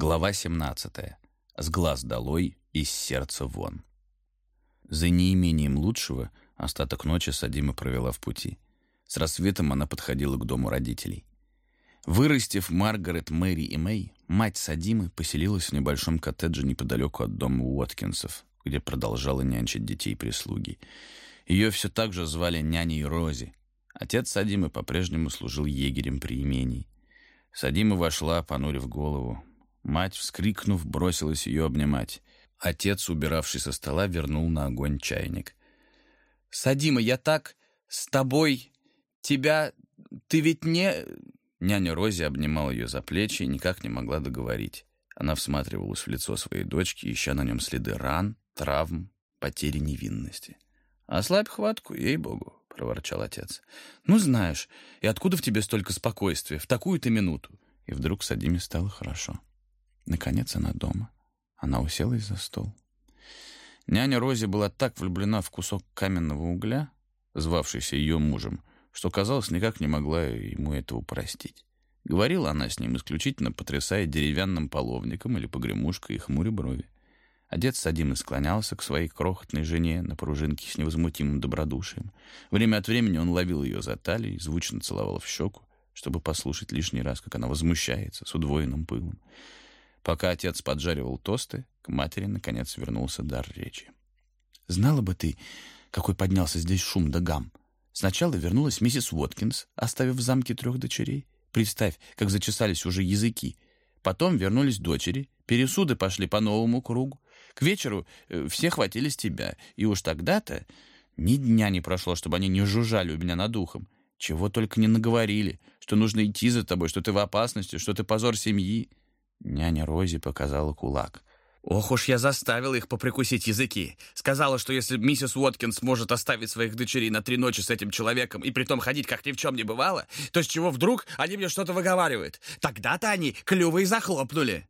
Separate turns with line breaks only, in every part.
Глава 17. С глаз долой, из сердца вон. За неимением лучшего остаток ночи Садима провела в пути. С рассветом она подходила к дому родителей. Вырастив Маргарет, Мэри и Мэй, мать Садимы поселилась в небольшом коттедже неподалеку от дома Уоткинсов, где продолжала нянчить детей прислуги. Ее все так же звали няней Рози. Отец Садимы по-прежнему служил егерем при имении. Садима вошла, понурив голову. Мать, вскрикнув, бросилась ее обнимать. Отец, убиравший со стола, вернул на огонь чайник.
«Садима, я так с тобой... Тебя... Ты ведь не...»
Няня Рози обнимала ее за плечи и никак не могла договорить. Она всматривалась в лицо своей дочки, ища на нем следы ран, травм, потери невинности.
«Ослабь хватку, ей-богу», — проворчал отец. «Ну, знаешь, и откуда в тебе столько спокойствия в такую-то минуту?»
И вдруг Садиме стало хорошо. Наконец она дома. Она уселась за стол. Няня Рози была так влюблена в кусок каменного угля, звавшийся ее мужем, что, казалось, никак не могла ему этого простить. Говорила она с ним исключительно потрясая деревянным половником или погремушкой и хмуря брови. Отец Садимы склонялся к своей крохотной жене на пружинке с невозмутимым добродушием. Время от времени он ловил ее за талию и звучно целовал в щеку, чтобы послушать лишний раз, как она возмущается с удвоенным пылом. Пока отец поджаривал тосты, к матери, наконец, вернулся дар речи.
«Знала бы ты, какой поднялся здесь шум да гам. Сначала вернулась миссис Уоткинс, оставив в замке трех дочерей. Представь, как зачесались уже языки. Потом вернулись дочери, пересуды пошли по новому кругу. К вечеру э, все хватились тебя, и уж тогда-то ни дня не прошло, чтобы они не жужжали у меня над ухом. Чего только не наговорили, что нужно идти за тобой, что ты в опасности, что ты позор семьи.
Няня Рози показала кулак.
Ох уж я заставила их поприкусить языки. Сказала, что если миссис Уоткинс может оставить своих дочерей на три ночи с этим человеком и притом ходить, как ни в чем не бывало, то с чего вдруг они мне что-то выговаривают? Тогда-то они клювы и захлопнули.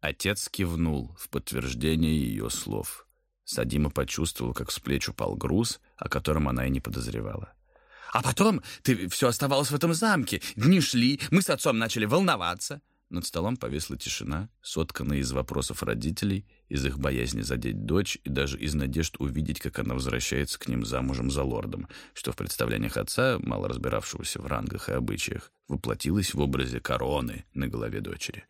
Отец кивнул в подтверждение ее слов. Садима почувствовал, как с плеч упал груз, о котором она и не подозревала.
«А потом ты все оставалась в этом замке. Дни шли, мы с отцом начали волноваться».
Над столом повесла тишина, сотканная из вопросов родителей, из их боязни задеть дочь и даже из надежд увидеть, как она возвращается к ним замужем за лордом, что в представлениях отца, мало разбиравшегося в рангах и обычаях, воплотилось в образе короны на голове дочери.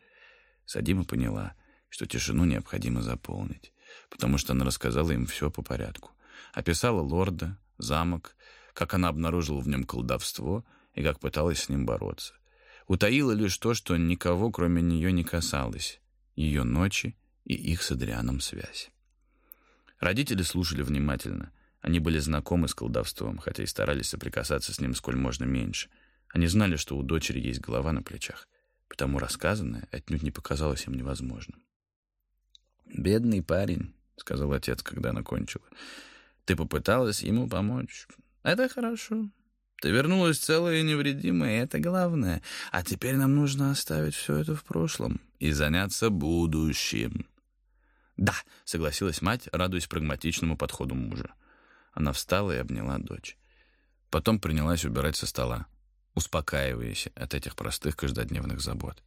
Садима поняла, что тишину необходимо заполнить, потому что она рассказала им все по порядку. Описала лорда, замок, как она обнаружила в нем колдовство и как пыталась с ним бороться утаила лишь то, что никого, кроме нее, не касалось, ее ночи и их с Адрианом связь. Родители слушали внимательно. Они были знакомы с колдовством, хотя и старались соприкасаться с ним сколь можно меньше. Они знали, что у дочери есть голова на плечах, потому рассказанное отнюдь не показалось им невозможным. «Бедный парень», — сказал отец, когда она кончила. «Ты попыталась ему помочь. Это хорошо. Ты вернулась целая и невредимая, и это главное. А теперь нам нужно оставить все это в прошлом и заняться будущим».
«Да», — согласилась мать, радуясь прагматичному подходу мужа.
Она встала и обняла дочь. Потом принялась убирать со стола, успокаиваясь от этих простых каждодневных забот.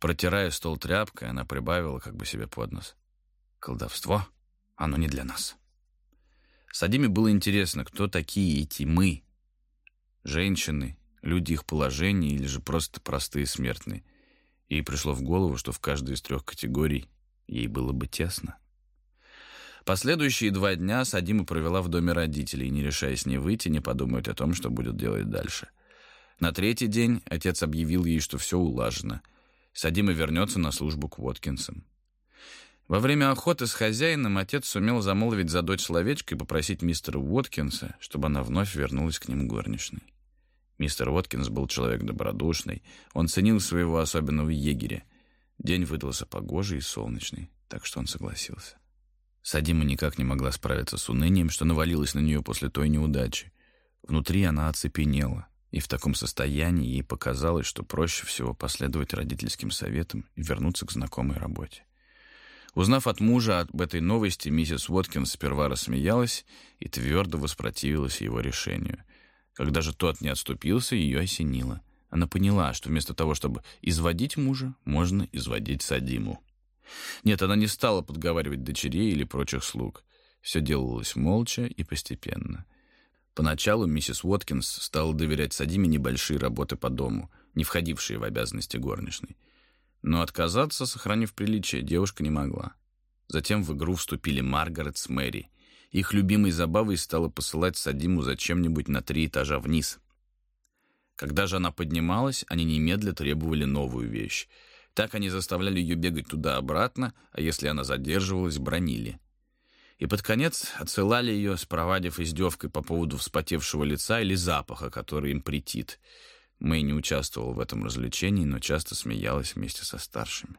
Протирая стол тряпкой, она прибавила как бы себе под нос. «Колдовство? Оно не для нас». Садиме было интересно, кто такие эти «мы», Женщины, люди их положения или же просто простые смертные. Ей пришло в голову, что в каждой из трех категорий ей было бы тесно. Последующие два дня Садима провела в доме родителей, не решаясь ни выйти, ни подумать о том, что будет делать дальше. На третий день отец объявил ей, что все улажено. Садима вернется на службу к Воткинсам. Во время охоты с хозяином отец сумел замолвить за дочь словечко и попросить мистера Уоткинса, чтобы она вновь вернулась к ним горничной. Мистер Уоткинс был человек добродушный, он ценил своего особенного егеря. День выдался погожий и солнечный, так что он согласился. Садима никак не могла справиться с унынием, что навалилось на нее после той неудачи. Внутри она оцепенела, и в таком состоянии ей показалось, что проще всего последовать родительским советам и вернуться к знакомой работе. Узнав от мужа об этой новости, миссис Уоткинс сперва рассмеялась и твердо воспротивилась его решению. Когда же тот не отступился, ее осенило. Она поняла, что вместо того, чтобы изводить мужа, можно изводить Садиму. Нет, она не стала подговаривать дочерей или прочих слуг. Все делалось молча и постепенно. Поначалу миссис Уоткинс стала доверять Садиме небольшие работы по дому, не входившие в обязанности горничной. Но отказаться, сохранив приличие, девушка не могла. Затем в игру вступили Маргарет с Мэри. Их любимой забавой стало посылать Садиму зачем-нибудь на три этажа вниз. Когда же она поднималась, они немедля требовали новую вещь. Так они заставляли ее бегать туда-обратно, а если она задерживалась, бронили. И под конец отсылали ее, спровадив издевкой по поводу вспотевшего лица или запаха, который им претит. Мэй не участвовал в этом развлечении, но часто смеялась вместе со старшими.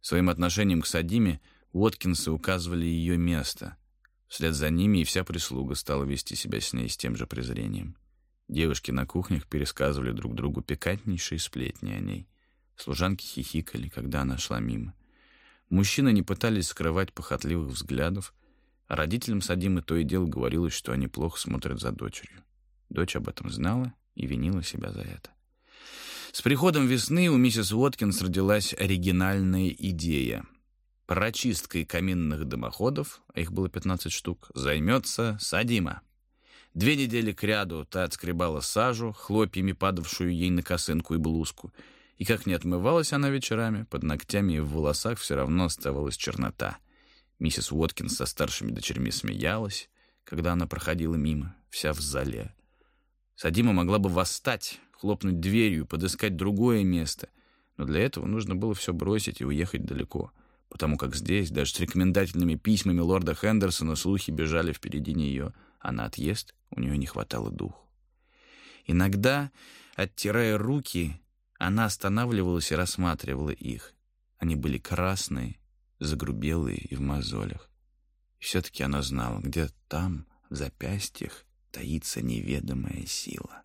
Своим отношением к Садиме Уоткинсы указывали ее место. Вслед за ними и вся прислуга стала вести себя с ней с тем же презрением. Девушки на кухнях пересказывали друг другу пикантнейшие сплетни о ней. Служанки хихикали, когда она шла мимо. Мужчины не пытались скрывать похотливых взглядов, а родителям Садимы то и дело говорилось, что они плохо смотрят за дочерью. Дочь об этом знала и винила себя за это. С приходом весны у миссис Уоткинс родилась оригинальная идея. Прочисткой каминных дымоходов, а их было 15 штук, займется Садима. Две недели кряду та отскребала сажу, хлопьями падавшую ей на косынку и блузку. И как не отмывалась она вечерами, под ногтями и в волосах все равно оставалась чернота. Миссис Уоткинс со старшими дочерьми смеялась, когда она проходила мимо, вся в зале. Садима могла бы восстать, хлопнуть дверью, подыскать другое место, но для этого нужно было все бросить и уехать далеко, потому как здесь, даже с рекомендательными письмами лорда Хендерсона, слухи бежали впереди нее, а на отъезд у нее не хватало духу. Иногда, оттирая руки, она останавливалась и рассматривала их. Они были красные, загрубелые и в мозолях. И все-таки она знала, где там, в запястьях, таится неведомая сила.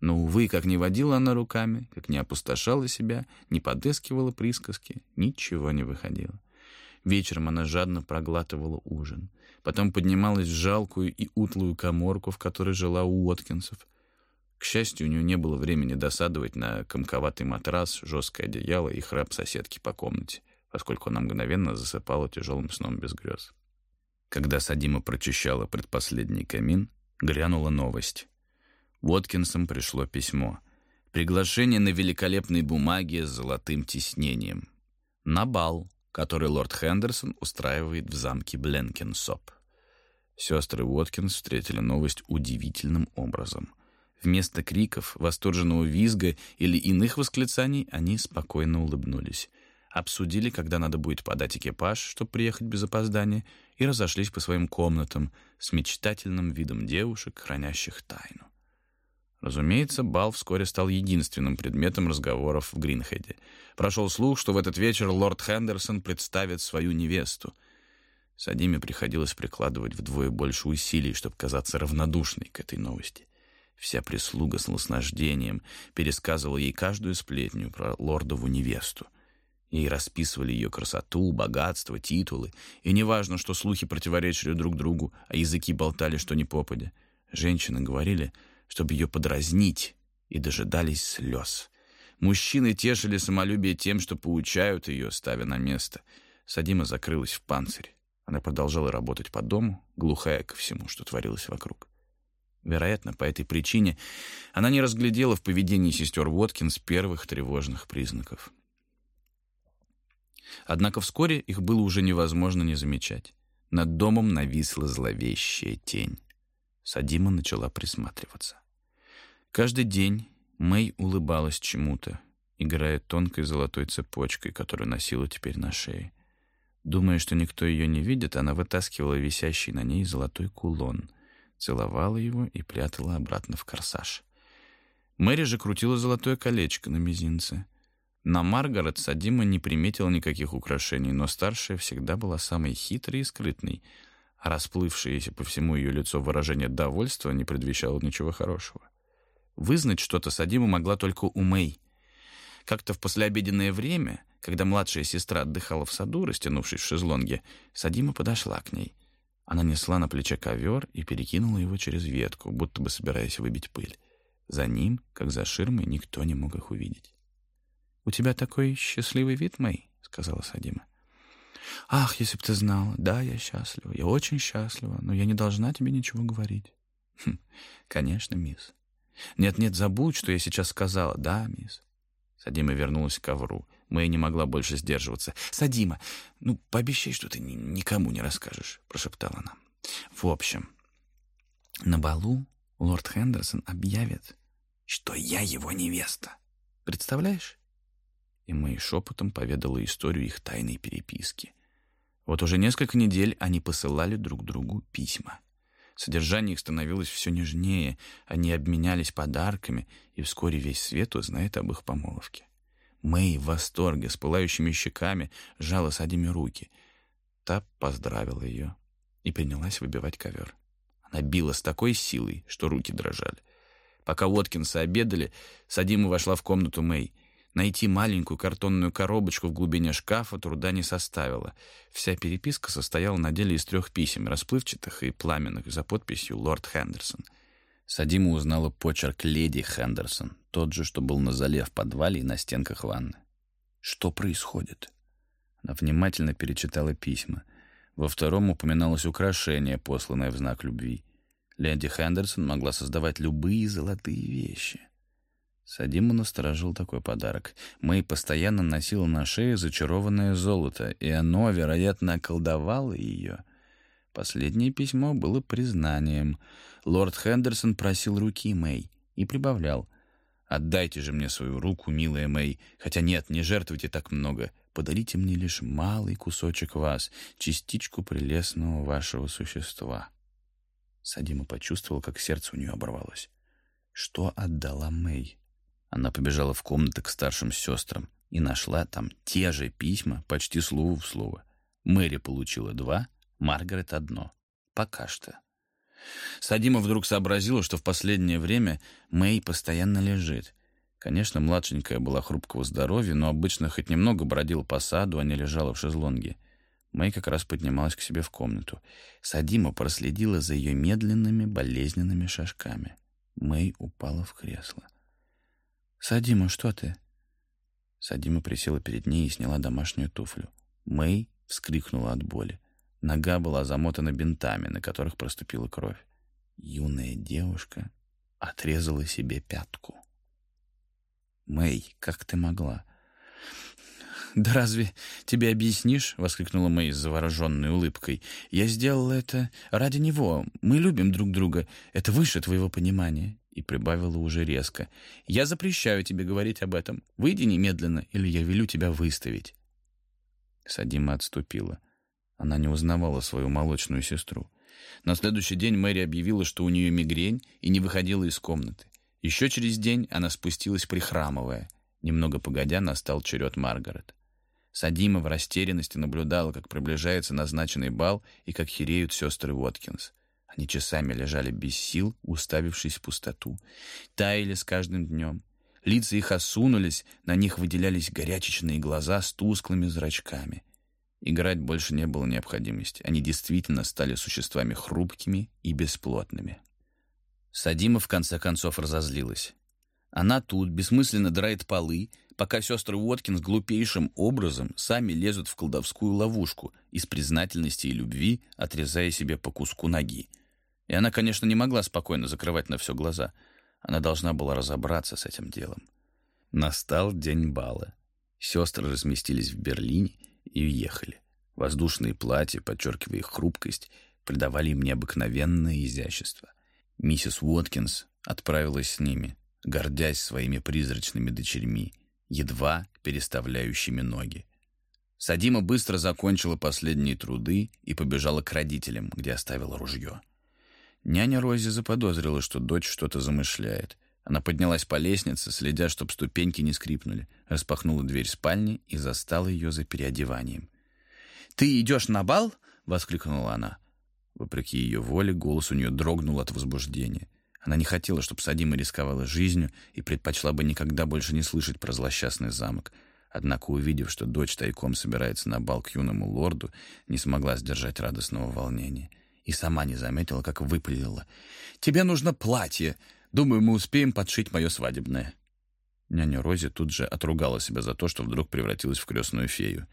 Но, увы, как не водила она руками, как не опустошала себя, не подыскивала присказки, ничего не выходило. Вечером она жадно проглатывала ужин. Потом поднималась в жалкую и утлую коморку, в которой жила у Уоткинсов. К счастью, у нее не было времени досадовать на комковатый матрас, жесткое одеяло и храп соседки по комнате, поскольку она мгновенно засыпала тяжелым сном без грез. Когда Садима прочищала предпоследний камин, грянула новость. Уоткинсам пришло письмо. Приглашение на великолепной бумаге с золотым тиснением. На бал, который лорд Хендерсон устраивает в замке Бленкинсоп. Сестры Уоткинс встретили новость удивительным образом. Вместо криков, восторженного визга или иных восклицаний они спокойно улыбнулись. Обсудили, когда надо будет подать экипаж, чтобы приехать без опоздания, и разошлись по своим комнатам с мечтательным видом девушек, хранящих тайну. Разумеется, бал вскоре стал единственным предметом разговоров в Гринхеде. Прошел слух, что в этот вечер лорд Хендерсон представит свою невесту — Садиме приходилось прикладывать вдвое больше усилий, чтобы казаться равнодушной к этой новости. Вся прислуга с наслаждением пересказывала ей каждую сплетню про лордову невесту. Ей расписывали ее красоту, богатство, титулы, и неважно, что слухи противоречили друг другу, а языки болтали что ни попадя. Женщины говорили, чтобы ее подразнить, и дожидались слез. Мужчины тешили самолюбие тем, что поучают ее, ставя на место. Садима закрылась в панцирь. Она продолжала работать по дому, глухая ко всему, что творилось вокруг. Вероятно, по этой причине она не разглядела в поведении сестер Уоткинс первых тревожных признаков. Однако вскоре их было уже невозможно не замечать. Над домом нависла зловещая тень. Садима начала присматриваться. Каждый день Мэй улыбалась чему-то, играя тонкой золотой цепочкой, которую носила теперь на шее. Думая, что никто ее не видит, она вытаскивала висящий на ней золотой кулон, целовала его и прятала обратно в корсаж. Мэри же крутила золотое колечко на мизинце. На Маргарет Садима не приметила никаких украшений, но старшая всегда была самой хитрой и скрытной, расплывшееся по всему ее лицо выражение довольства не предвещало ничего хорошего. Вызнать что-то Садима могла только у Мэй. Как-то в послеобеденное время когда младшая сестра отдыхала в саду, растянувшись в шезлонге, Садима подошла к ней. Она несла на плече ковер и перекинула его через ветку, будто бы собираясь выбить пыль.
За ним, как за ширмой, никто не мог их увидеть. «У тебя такой счастливый вид, Мэй», — сказала Садима. «Ах, если б ты знала. Да, я счастлива. Я очень счастлива, но я не должна тебе ничего говорить». «Хм, конечно, мисс». «Нет-нет, забудь, что я сейчас сказала. Да, мисс». Садима вернулась к ковру. Мэй не могла больше сдерживаться. «Садима, ну, пообещай, что ты никому не расскажешь», — прошептала она. «В общем, на балу лорд Хендерсон объявит, что я его невеста. Представляешь?» И Мэй шепотом поведала историю их тайной переписки. Вот уже несколько недель они посылали друг другу письма. Содержание их становилось все нежнее, они обменялись подарками, и вскоре весь свет узнает об их помолвке. Мэй в восторге, с пылающими щеками, сжала Садиме руки. Та поздравила ее и принялась выбивать ковер. Она била с такой силой, что руки дрожали. Пока Уоткинсы обедали, Садима вошла в комнату Мэй — Найти маленькую картонную коробочку в глубине шкафа труда не составило. Вся переписка состояла на деле из трех писем, расплывчатых и пламенных, за подписью «Лорд Хендерсон». Садима узнала почерк леди Хендерсон, тот же, что был на зале в подвале и на стенках ванны. Что происходит? Она внимательно перечитала письма. Во втором упоминалось украшение, посланное в знак любви. Леди Хендерсон могла создавать любые золотые вещи. Садима насторожил такой подарок. Мэй постоянно носила на шее зачарованное золото, и оно, вероятно, околдовало ее. Последнее письмо было признанием. Лорд Хендерсон просил руки Мэй и прибавлял. «Отдайте же мне свою руку, милая Мэй, хотя нет, не жертвуйте так много. Подарите мне лишь малый кусочек вас, частичку прелестного вашего существа». Садима почувствовал, как сердце у нее оборвалось. Что отдала Мэй? Она побежала в комнаты к старшим сестрам и нашла там те же письма, почти слово в слово. Мэри получила два, Маргарет одно. Пока что. Садима вдруг сообразила, что в последнее время Мэй постоянно лежит. Конечно, младшенькая была хрупкого здоровья, но обычно хоть немного бродила по саду, а не лежала в шезлонге. Мэй как раз поднималась к себе в комнату. Садима проследила за ее медленными, болезненными шажками. Мэй упала в кресло. «Садима, что ты?» Садима присела перед ней и сняла домашнюю туфлю. Мэй вскрикнула от боли. Нога была замотана бинтами, на которых проступила кровь. Юная девушка отрезала себе пятку. «Мэй, как ты могла?» «Да разве тебе объяснишь?» — воскликнула Мэй с завороженной улыбкой. «Я сделала это ради него. Мы любим друг друга. Это выше твоего понимания и прибавила уже резко. «Я запрещаю тебе говорить об этом. Выйди немедленно, или я велю тебя выставить». Садима отступила. Она не узнавала свою молочную сестру. На следующий день Мэри объявила, что у нее мигрень, и не выходила из комнаты. Еще через день она спустилась прихрамывая. Немного погодя настал черед Маргарет. Садима в растерянности наблюдала, как приближается назначенный бал и как хереют сестры Уоткинс. Они часами лежали без сил, уставившись в пустоту. Таяли с каждым днем. Лица их осунулись, на них выделялись горячечные глаза с тусклыми зрачками. Играть больше не было необходимости. Они действительно стали существами хрупкими и бесплотными. Садима в конце концов разозлилась. Она тут бессмысленно драет полы, пока сестры Уоткинс глупейшим образом сами лезут в колдовскую ловушку, из признательности и любви отрезая себе по куску ноги. И она, конечно, не могла спокойно закрывать на все глаза. Она должна была разобраться с этим делом. Настал день бала. Сестры разместились в Берлине и уехали. Воздушные платья, подчеркивая их хрупкость, придавали им необыкновенное изящество. Миссис Уоткинс отправилась с ними, гордясь своими призрачными дочерьми, едва переставляющими ноги. Садима быстро закончила последние труды и побежала к родителям, где оставила ружье. Няня Рози заподозрила, что дочь что-то замышляет. Она поднялась по лестнице, следя, чтобы ступеньки не скрипнули, распахнула дверь спальни и застала ее за переодеванием. «Ты идешь на бал?» — воскликнула она. Вопреки ее воле, голос у нее дрогнул от возбуждения. Она не хотела, чтобы Садима рисковала жизнью и предпочла бы никогда больше не слышать про злосчастный замок. Однако, увидев, что дочь тайком собирается на бал к юному лорду, не смогла сдержать радостного волнения — и сама не заметила, как выпалила. «Тебе нужно платье. Думаю, мы успеем подшить мое свадебное». Няня Рози тут же отругала себя за то, что вдруг превратилась в крестную фею.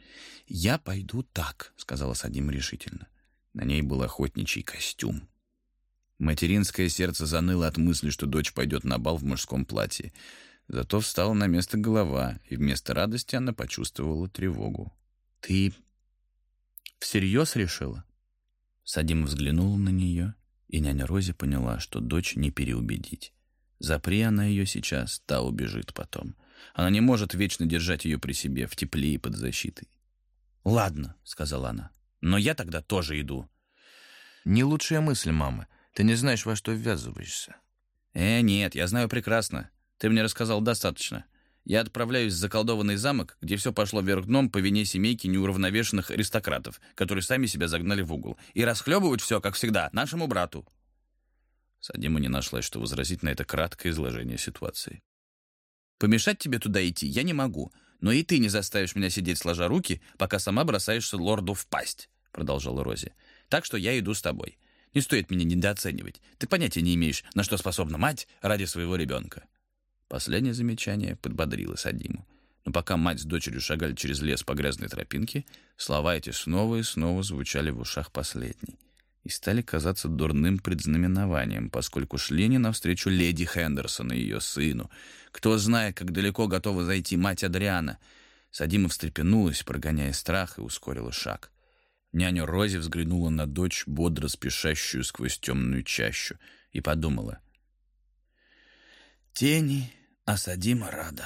«Я пойду так», — сказала Садим решительно. На ней был охотничий костюм. Материнское сердце заныло от мысли, что дочь пойдет на бал в мужском платье. Зато встала на место голова, и вместо радости она почувствовала тревогу. «Ты всерьез решила?» Садим взглянула на нее, и няня Рози поняла, что дочь не переубедить. Запри она ее сейчас, та убежит потом. Она не может вечно держать ее при себе, в тепле и под защитой. «Ладно», — сказала она, — «но я тогда тоже иду».
«Не лучшая мысль, мама. Ты не знаешь, во что ввязываешься».
«Э, нет, я знаю прекрасно. Ты мне рассказал достаточно. Я отправляюсь в заколдованный замок, где все пошло вверх дном по вине семейки неуравновешенных аристократов, которые сами себя загнали в угол, и расхлебывать все, как всегда, нашему брату». Садима не нашлась, что возразить на это краткое изложение ситуации. «Помешать тебе туда идти я не могу, но и ты не заставишь меня сидеть сложа руки, пока сама бросаешься лорду в пасть», — продолжала Рози. «Так что я иду с тобой. Не стоит меня недооценивать. Ты понятия не имеешь, на что способна мать ради своего ребенка». Последнее замечание подбодрило Садиму. Но пока мать с дочерью шагали через лес по грязной тропинке, слова эти снова и снова звучали в ушах последней и стали казаться дурным предзнаменованием, поскольку шли не навстречу леди Хендерсон и ее сыну. Кто знает, как далеко готова зайти мать Адриана. Садима встрепенулась, прогоняя страх, и ускорила шаг. Няня Рози взглянула на дочь, бодро спешащую сквозь темную чащу, и подумала. «Тени, а Садима рада».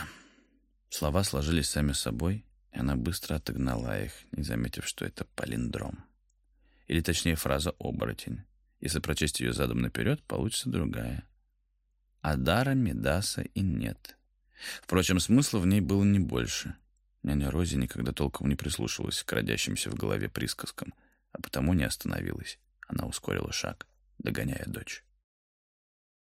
Слова сложились сами собой, и она быстро отогнала их, не заметив, что это палиндром. Или точнее фраза «оборотень». Если прочесть ее задом наперед, получится другая. Адара, Медаса и нет. Впрочем, смысла в ней было не больше. Няня Рози никогда толком не прислушивалась к родящимся в голове присказкам, а потому не остановилась. Она ускорила шаг, догоняя дочь.